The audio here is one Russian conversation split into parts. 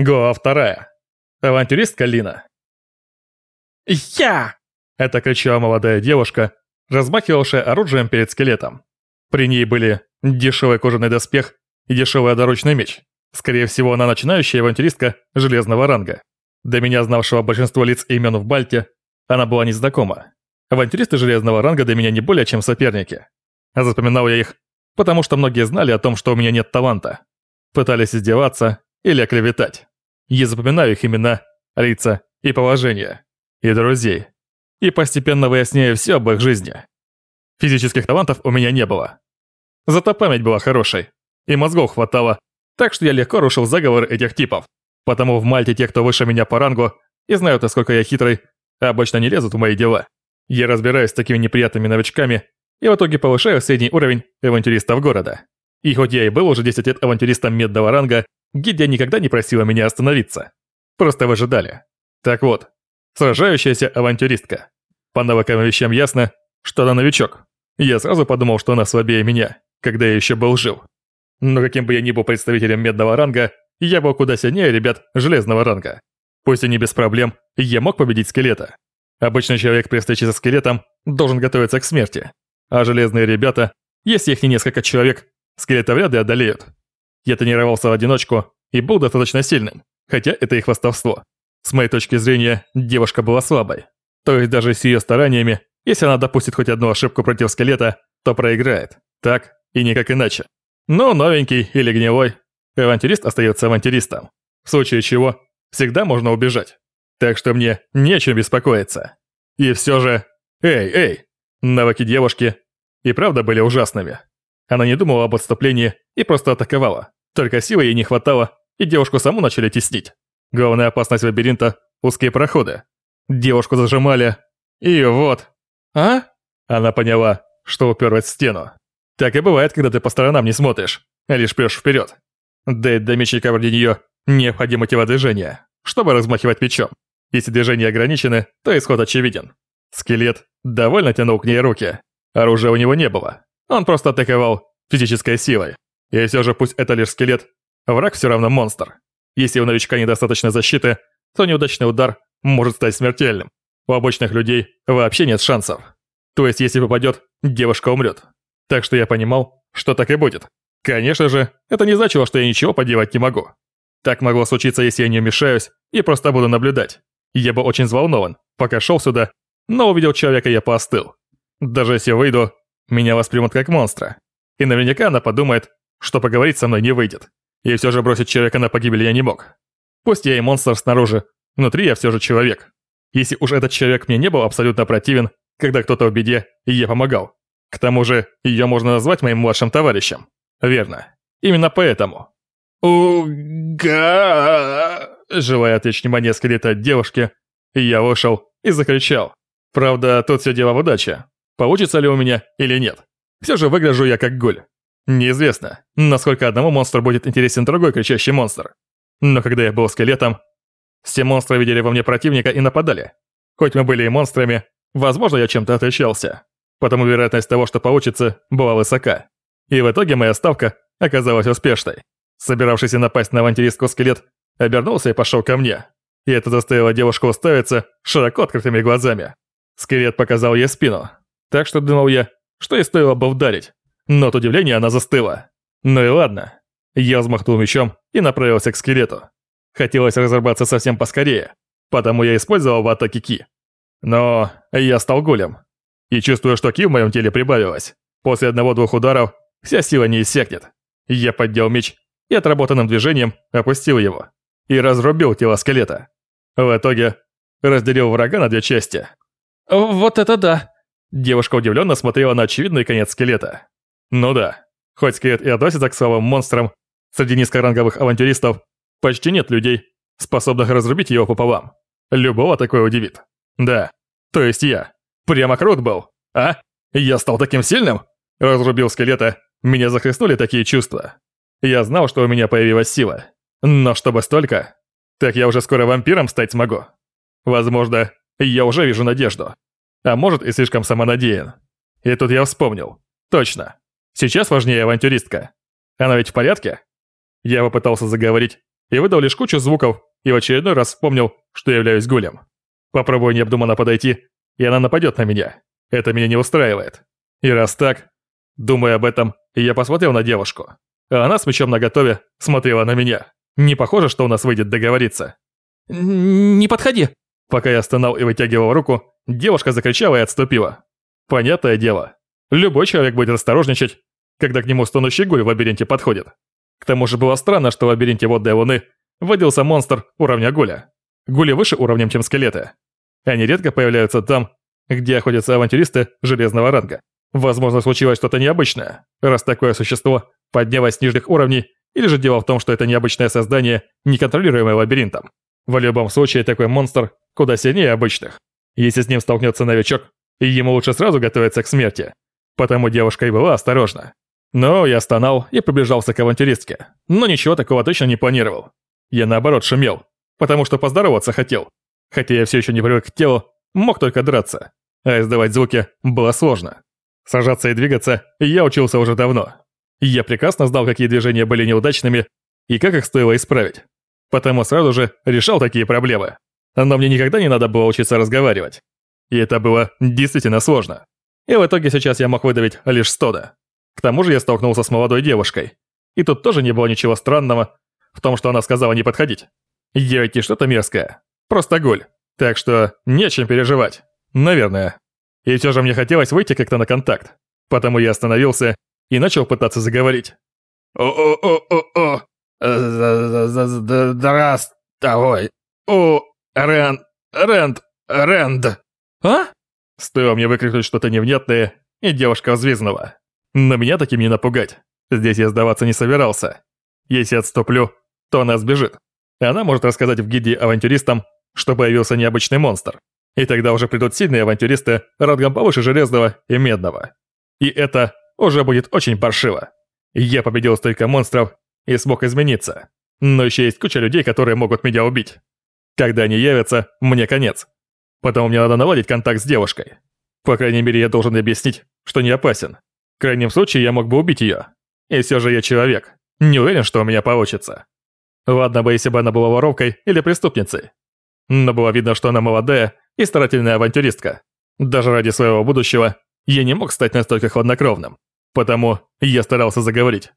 Глава вторая. Авантюристка Лина. «Я!» – это кричала молодая девушка, размахивавшая оружием перед скелетом. При ней были дешевый кожаный доспех и дешевый одорочный меч. Скорее всего, она начинающая авантюристка железного ранга. До меня знавшего большинство лиц и имен в Бальте, она была незнакома. Авантюристы железного ранга до меня не более чем соперники. А запоминал я их, потому что многие знали о том, что у меня нет таланта. Пытались издеваться или оклеветать. Я запоминаю их имена, лица и положение, и друзей, и постепенно выясняю все об их жизни. Физических талантов у меня не было. Зато память была хорошей, и мозгов хватало, так что я легко рушил заговор этих типов. Потому в Мальте те, кто выше меня по рангу, и знают, насколько я хитрый, обычно не лезут в мои дела. Я разбираюсь с такими неприятными новичками и в итоге повышаю средний уровень авантюристов города. И хоть я и был уже 10 лет авантюристом медного ранга, Гидя никогда не просила меня остановиться. Просто выжидали. Так вот, сражающаяся авантюристка. По навыкам и вещам ясно, что она новичок. Я сразу подумал, что она слабее меня, когда я еще был жив. Но каким бы я ни был представителем медного ранга, я был куда сильнее ребят железного ранга. Пусть и не без проблем, я мог победить скелета. Обычный человек при встрече со скелетом должен готовиться к смерти. А железные ребята, если их не несколько человек, скелета вряд ли одолеют. Я тренировался в одиночку и был достаточно сильным, хотя это их хвастовство. С моей точки зрения, девушка была слабой. То есть даже с ее стараниями, если она допустит хоть одну ошибку против скелета, то проиграет. Так и никак иначе. Но новенький или гнилой, авантюрист остается авантюристом. В случае чего, всегда можно убежать. Так что мне нечем беспокоиться. И все же... Эй, эй! Навыки девушки и правда были ужасными. Она не думала об отступлении и просто атаковала. Только силы ей не хватало, и девушку саму начали теснить. Главная опасность лабиринта – узкие проходы. Девушку зажимали, и вот. А? Она поняла, что уперлась в стену. Так и бывает, когда ты по сторонам не смотришь, а лишь прешь вперед. Да и до мечника вроде нее необходимо телодвижение, чтобы размахивать мечом. Если движения ограничены, то исход очевиден. Скелет довольно тянул к ней руки. Оружия у него не было. Он просто атаковал физической силой. И все же пусть это лишь скелет, враг все равно монстр. Если у новичка недостаточно защиты, то неудачный удар может стать смертельным. У обычных людей вообще нет шансов. То есть, если попадет, девушка умрет. Так что я понимал, что так и будет. Конечно же, это не значило, что я ничего поделать не могу. Так могло случиться, если я не вмешаюсь и просто буду наблюдать. Я был очень взволнован, пока шел сюда, но увидел человека, я поостыл. Даже если выйду, меня воспримут как монстра. И наверняка она подумает, что поговорить со мной не выйдет. И все же бросить человека на погибель я не мог. Пусть я и монстр снаружи, внутри я все же человек. Если уж этот человек мне не был абсолютно противен, когда кто-то в беде, и я помогал. К тому же, ее можно назвать моим младшим товарищем. Верно. Именно поэтому. «Уга!» Желая отвлечь внимание скелета от девушки, я вышел и закричал. Правда, тут все дело в удаче. Получится ли у меня или нет. Все же выгляжу я как гуль. Неизвестно, насколько одному монстру будет интересен другой кричащий монстр. Но когда я был скелетом, все монстры видели во мне противника и нападали. Хоть мы были и монстрами, возможно, я чем-то отличался. Потому вероятность того, что получится, была высока. И в итоге моя ставка оказалась успешной. Собиравшийся напасть на авантюристку скелет обернулся и пошел ко мне. И это заставило девушку уставиться широко открытыми глазами. Скелет показал ей спину. Так что думал я, что ей стоило бы ударить. Но от удивления она застыла. Ну и ладно. Я взмахнул мечом и направился к скелету. Хотелось разобраться совсем поскорее, потому я использовал в атаке ки. Но я стал голем. И чувствую, что ки в моем теле прибавилось. После одного-двух ударов вся сила не иссякнет. Я поддел меч и отработанным движением опустил его. И разрубил тело скелета. В итоге разделил врага на две части. «Вот это да!» Девушка удивленно смотрела на очевидный конец скелета. Ну да, хоть скелет и относится к слабым монстрам, среди низкоранговых авантюристов почти нет людей, способных разрубить его пополам. Любого такое удивит. Да, то есть я. Прямо крут был, а? Я стал таким сильным? Разрубил скелета, меня захлестнули такие чувства. Я знал, что у меня появилась сила. Но чтобы столько, так я уже скоро вампиром стать смогу. Возможно, я уже вижу надежду. А может и слишком самонадеян. И тут я вспомнил. Точно. Сейчас важнее авантюристка. Она ведь в порядке? Я попытался заговорить, и выдал лишь кучу звуков, и в очередной раз вспомнил, что являюсь гулем. Попробую необдуманно подойти, и она нападет на меня. Это меня не устраивает. И раз так, думая об этом, я посмотрел на девушку. А она с мечом наготове смотрела на меня. Не похоже, что у нас выйдет договориться. «Не подходи!» Пока я стонал и вытягивал руку, девушка закричала и отступила. Понятное дело. Любой человек будет осторожничать, когда к нему стонущий гуль в лабиринте подходит. К тому же было странно, что в лабиринте водной луны водился монстр уровня гуля. Гули выше уровнем, чем скелеты. Они редко появляются там, где охотятся авантюристы железного ранга. Возможно, случилось что-то необычное, раз такое существо поднялось с нижних уровней, или же дело в том, что это необычное создание, неконтролируемое лабиринтом. В любом случае, такой монстр куда сильнее обычных. Если с ним столкнется новичок, ему лучше сразу готовиться к смерти. Потому девушка и была осторожна. Но я стонал и приближался к авантюристке. Но ничего такого точно не планировал. Я наоборот шумел, потому что поздороваться хотел. Хотя я все еще не привык к телу, мог только драться. А издавать звуки было сложно. Сажаться и двигаться я учился уже давно. Я прекрасно знал, какие движения были неудачными и как их стоило исправить. Потому сразу же решал такие проблемы. Но мне никогда не надо было учиться разговаривать. И это было действительно сложно. И в итоге сейчас я мог выдавить лишь стода. К тому же я столкнулся с молодой девушкой. И тут тоже не было ничего странного в том, что она сказала не подходить. Не что-то мерзкое. Просто голь. Так что не о чем переживать. Наверное. И все же мне хотелось выйти как-то на контакт. Потому я остановился и начал пытаться заговорить. «О-о-о-о-о! Здравствуй! О, Рэнд, Рэнд, Рэнд!» «А?» Стоило мне выкрикнуть что-то невнятное, и девушка взвизгнула. Но меня таким не напугать. Здесь я сдаваться не собирался. Если отступлю, то она сбежит. Она может рассказать в гиде авантюристам, что появился необычный монстр. И тогда уже придут сильные авантюристы рангом повыше Железного и Медного. И это уже будет очень паршиво. Я победил столько монстров и смог измениться. Но еще есть куча людей, которые могут меня убить. Когда они явятся, мне конец. Потому мне надо наладить контакт с девушкой. По крайней мере, я должен объяснить, что не опасен. В крайнем случае, я мог бы убить ее. И все же я человек. Не уверен, что у меня получится. Ладно бы, если бы она была воровкой или преступницей. Но было видно, что она молодая и старательная авантюристка. Даже ради своего будущего я не мог стать настолько хладнокровным. Потому я старался заговорить.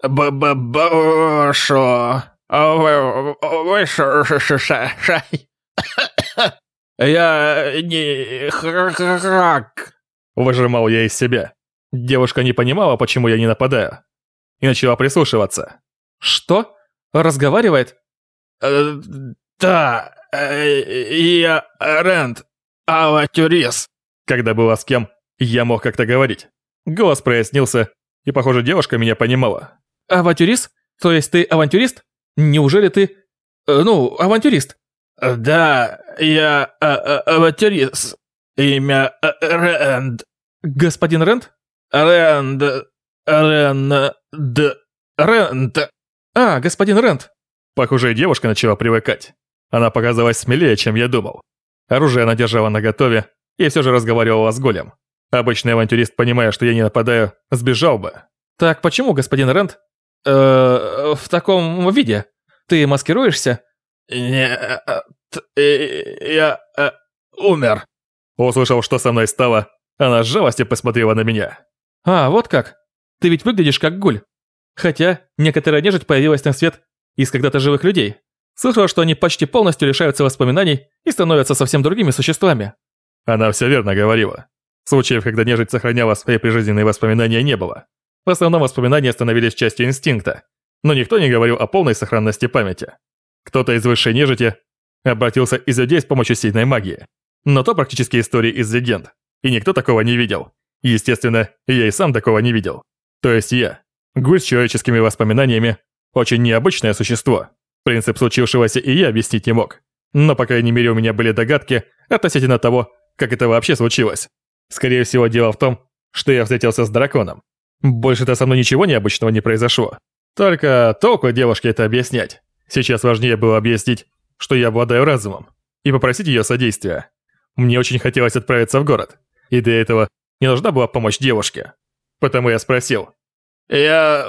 «Б-б-бошо! Я не храк!» Выжимал я из себя. Девушка не понимала, почему я не нападаю. И начала прислушиваться. «Что? Разговаривает?» э, «Да, э, я Рэнд, авантюрист». Когда было с кем, я мог как-то говорить. Голос прояснился, и, похоже, девушка меня понимала. «Авантюрист? То есть ты авантюрист? Неужели ты... Э, ну, авантюрист?» «Да, я э, э, авантюрист. Имя э, Рэнд». «Господин Рэнд?» «Рэнд... Рэнд... Рэнд». «А, господин Рэнд». Похоже, девушка начала привыкать. Она показалась смелее, чем я думал. Оружие она держала наготове и все же разговаривала с Голем. Обычный авантюрист, понимая, что я не нападаю, сбежал бы. «Так почему, господин Рэнд, э, в таком виде? Ты маскируешься?» «Нет, я э, умер». Услышал, что со мной стало, она с жалостью посмотрела на меня. «А, вот как. Ты ведь выглядишь как гуль. Хотя некоторая нежить появилась на свет из когда-то живых людей. Слышал, что они почти полностью лишаются воспоминаний и становятся совсем другими существами». Она все верно говорила. Случаев, когда нежить сохраняла свои прижизненные воспоминания, не было. В основном воспоминания становились частью инстинкта, но никто не говорил о полной сохранности памяти. Кто-то из высшей нежити обратился из людей с помощью сильной магии. Но то практически истории из легенд, и никто такого не видел. Естественно, я и сам такого не видел. То есть я, гуль с человеческими воспоминаниями, очень необычное существо. Принцип случившегося и я объяснить не мог. Но, по крайней мере, у меня были догадки относительно того, как это вообще случилось. Скорее всего, дело в том, что я встретился с драконом. Больше-то со мной ничего необычного не произошло. Только толку девушке это объяснять. Сейчас важнее было объяснить, что я обладаю разумом, и попросить ее содействия. Мне очень хотелось отправиться в город, и для этого не нужна была помощь девушке. Потому я спросил. «Я...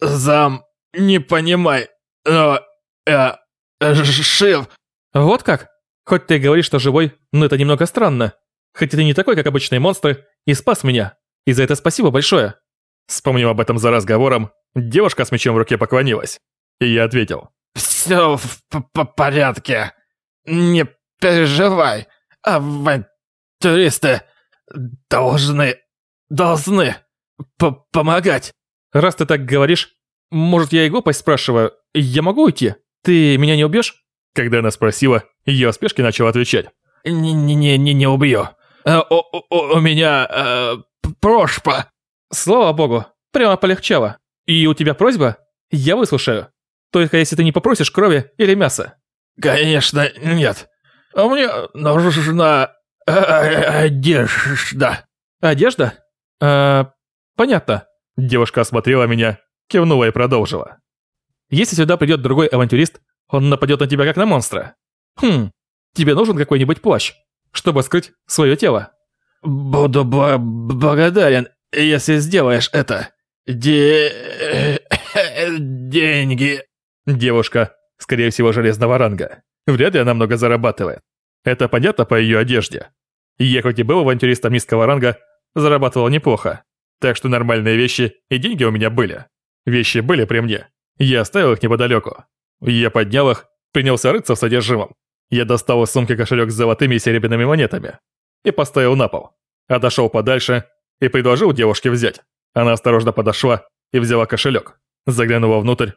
зам... не понимай, но я жив. Вот как? Хоть ты и говоришь, что живой, но это немного странно. Хотя ты не такой, как обычные монстры, и спас меня. И за это спасибо большое. Вспомнив об этом за разговором, девушка с мечом в руке поклонилась. И я ответил. Все в порядке. Не переживай. Авантюристы должны... должны п помогать. Раз ты так говоришь, может, я и глупость спрашиваю, я могу уйти? Ты меня не убьешь? Когда она спросила, я в спешке начал отвечать. «Не-не-не, не убью. Э, у, у, у меня э, прошпа». Слава богу, прямо полегчало. И у тебя просьба? Я выслушаю. Только если ты не попросишь крови или мяса. Конечно, нет. А мне нужна одежда. Одежда? Э, понятно. Девушка осмотрела меня, кивнула и продолжила. Если сюда придет другой авантюрист, он нападет на тебя как на монстра. Хм, тебе нужен какой-нибудь плащ, чтобы скрыть свое тело. Буду благодарен, если сделаешь это. Де... деньги. Девушка, скорее всего, железного ранга. Вряд ли она много зарабатывает. Это понятно по ее одежде. Я хоть и был авантюристом низкого ранга, зарабатывал неплохо. Так что нормальные вещи и деньги у меня были. Вещи были при мне. Я оставил их неподалеку. Я поднял их, принялся рыться в содержимом. Я достал из сумки кошелек с золотыми и серебряными монетами и поставил на пол. Отошел подальше и предложил девушке взять. Она осторожно подошла и взяла кошелек. Заглянула внутрь.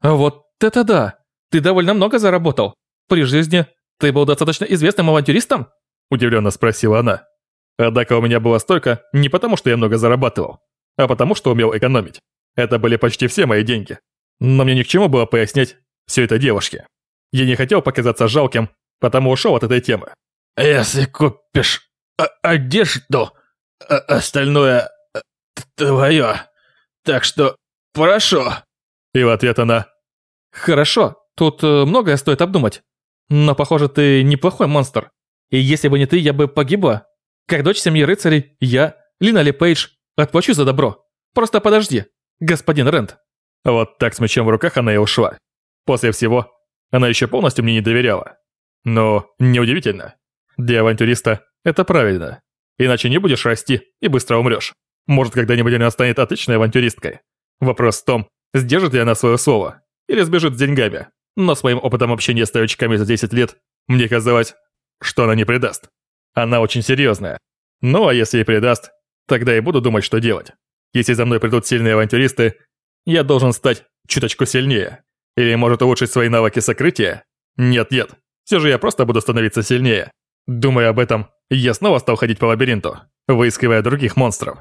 «А вот это да! Ты довольно много заработал. При жизни ты был достаточно известным авантюристом?» Удивленно спросила она. Однако у меня было столько не потому, что я много зарабатывал, а потому, что умел экономить. Это были почти все мои деньги. Но мне ни к чему было пояснять все это девушке. Я не хотел показаться жалким, потому ушел от этой темы. «Если купишь одежду, остальное твое. Так что прошу». И в ответ она «Хорошо, тут э, многое стоит обдумать. Но, похоже, ты неплохой монстр. И если бы не ты, я бы погибла. Как дочь семьи рыцарей, я, Лина Ли Пейдж, отплачу за добро. Просто подожди, господин Рент». Вот так с мечом в руках она и ушла. После всего, она еще полностью мне не доверяла. Но неудивительно. Для авантюриста это правильно. Иначе не будешь расти и быстро умрешь. Может, когда-нибудь она станет отличной авантюристкой. Вопрос в том, сдержит ли она свое слово, или сбежит с деньгами. Но своим опытом общения с старичками за 10 лет, мне казалось, что она не предаст. Она очень серьезная. Ну а если и предаст, тогда и буду думать, что делать. Если за мной придут сильные авантюристы, я должен стать чуточку сильнее. Или может улучшить свои навыки сокрытия? Нет-нет, все же я просто буду становиться сильнее. Думая об этом, я снова стал ходить по лабиринту, выискивая других монстров.